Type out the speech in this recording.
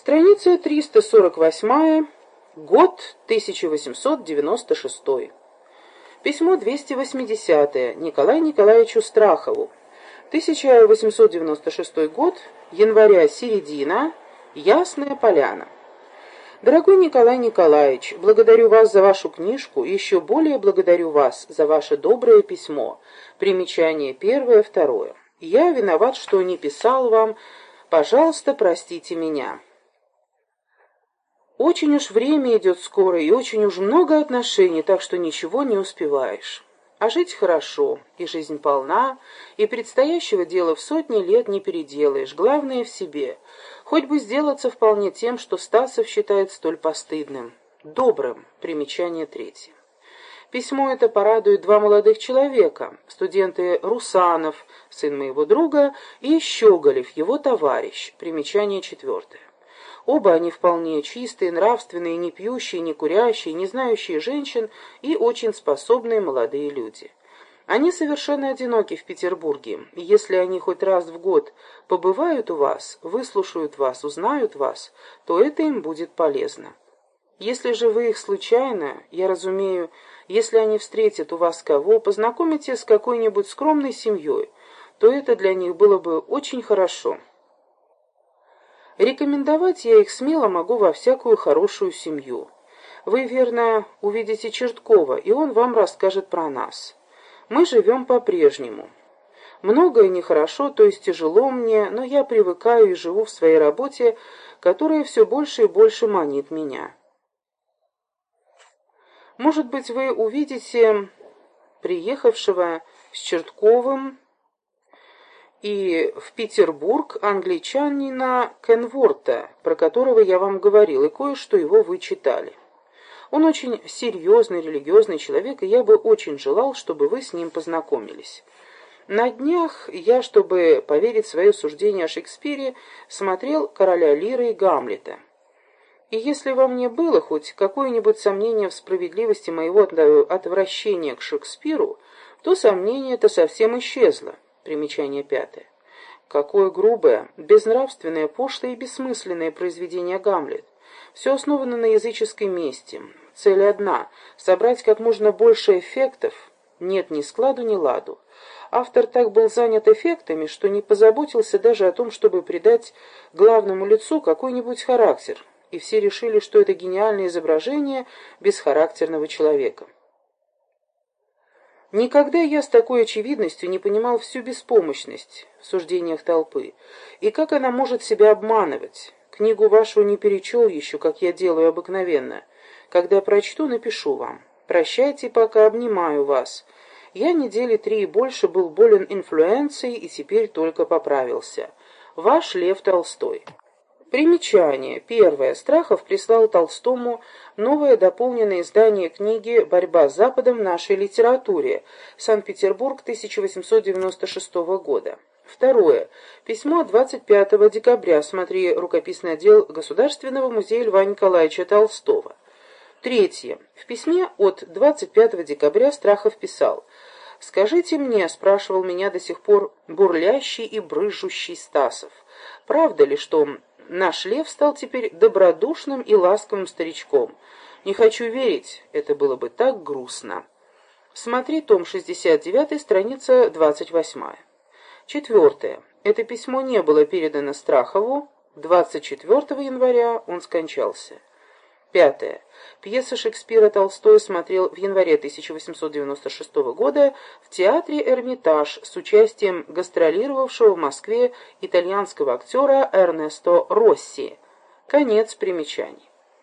Страница 348, год 1896. Письмо 280 Николаю Николаевичу Страхову. 1896 год, января середина, Ясная Поляна. Дорогой Николай Николаевич, благодарю вас за вашу книжку, еще более благодарю вас за ваше доброе письмо. Примечание первое, второе. Я виноват, что не писал вам. Пожалуйста, простите меня. Очень уж время идет скоро, и очень уж много отношений, так что ничего не успеваешь. А жить хорошо, и жизнь полна, и предстоящего дела в сотни лет не переделаешь, главное в себе. Хоть бы сделаться вполне тем, что Стасов считает столь постыдным. Добрым. Примечание третье. Письмо это порадует два молодых человека, студенты Русанов, сын моего друга, и Щеголев, его товарищ. Примечание четвертое. Оба они вполне чистые, нравственные, не пьющие, не курящие, не знающие женщин и очень способные молодые люди. Они совершенно одиноки в Петербурге, если они хоть раз в год побывают у вас, выслушают вас, узнают вас, то это им будет полезно. Если же вы их случайно, я разумею, если они встретят у вас кого, познакомите с какой-нибудь скромной семьей, то это для них было бы очень хорошо. Рекомендовать я их смело могу во всякую хорошую семью. Вы, верно, увидите Черткова, и он вам расскажет про нас. Мы живем по-прежнему. Многое нехорошо, то есть тяжело мне, но я привыкаю и живу в своей работе, которая все больше и больше манит меня. Может быть, вы увидите приехавшего с Чертковым и в Петербург англичанина Кенворта, про которого я вам говорил, и кое-что его вы читали. Он очень серьезный, религиозный человек, и я бы очень желал, чтобы вы с ним познакомились. На днях я, чтобы поверить свое суждение о Шекспире, смотрел «Короля Лиры» и «Гамлета». И если во мне было хоть какое-нибудь сомнение в справедливости моего отвращения к Шекспиру, то сомнение это совсем исчезло. Примечание пятое. Какое грубое, безнравственное, пошлое и бессмысленное произведение Гамлет. Все основано на языческой мести. Цель одна — собрать как можно больше эффектов. Нет ни складу, ни ладу. Автор так был занят эффектами, что не позаботился даже о том, чтобы придать главному лицу какой-нибудь характер. И все решили, что это гениальное изображение бесхарактерного человека. Никогда я с такой очевидностью не понимал всю беспомощность в суждениях толпы, и как она может себя обманывать. Книгу вашу не перечел еще, как я делаю обыкновенно. Когда прочту, напишу вам. Прощайте, пока обнимаю вас. Я недели три и больше был болен инфлюенцией и теперь только поправился. Ваш Лев Толстой. Примечание. Первое. Страхов прислал Толстому новое дополненное издание книги «Борьба с Западом в нашей литературе», Санкт-Петербург, 1896 года. Второе. Письмо 25 декабря. Смотри рукописный отдел Государственного музея Льва Николаевича Толстого. Третье. В письме от 25 декабря Страхов писал «Скажите мне», — спрашивал меня до сих пор бурлящий и брызжущий Стасов, «правда ли, что наш лев стал теперь добродушным и ласковым старичком. Не хочу верить, это было бы так грустно. Смотри том 69, страница 28. Четвертое. Это письмо не было передано Страхову. 24 января он скончался. Пятое. Пьеса Шекспира Толстой смотрел в январе 1896 года в театре «Эрмитаж» с участием гастролировавшего в Москве итальянского актера Эрнесто Росси. Конец примечаний.